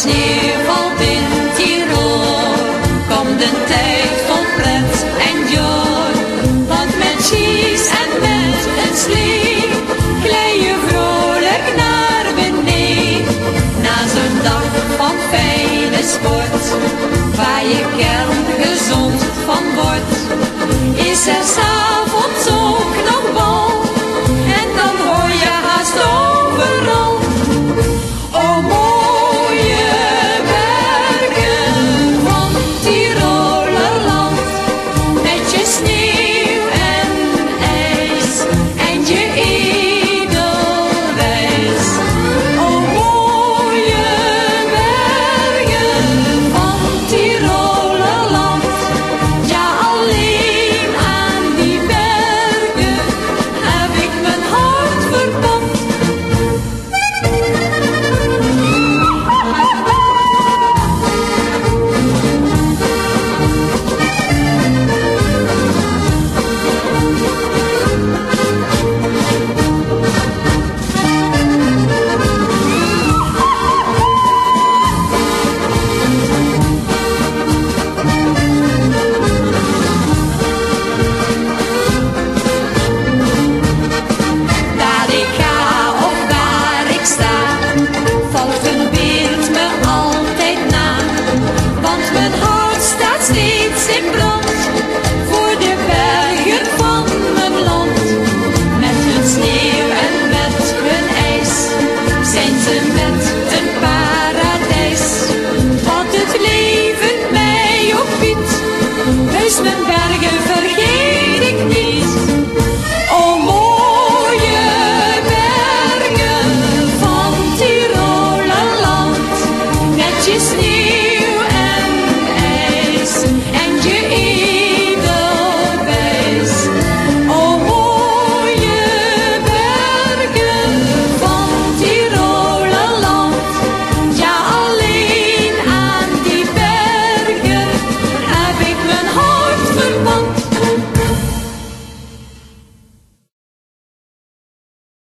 sneeuw valt in komt de tijd van pret en joy. Want met cheese en met een slee, glij je vrolijk naar beneden. Na zo'n dag van fijne sport, waar je kerngezond van wordt, is er samen.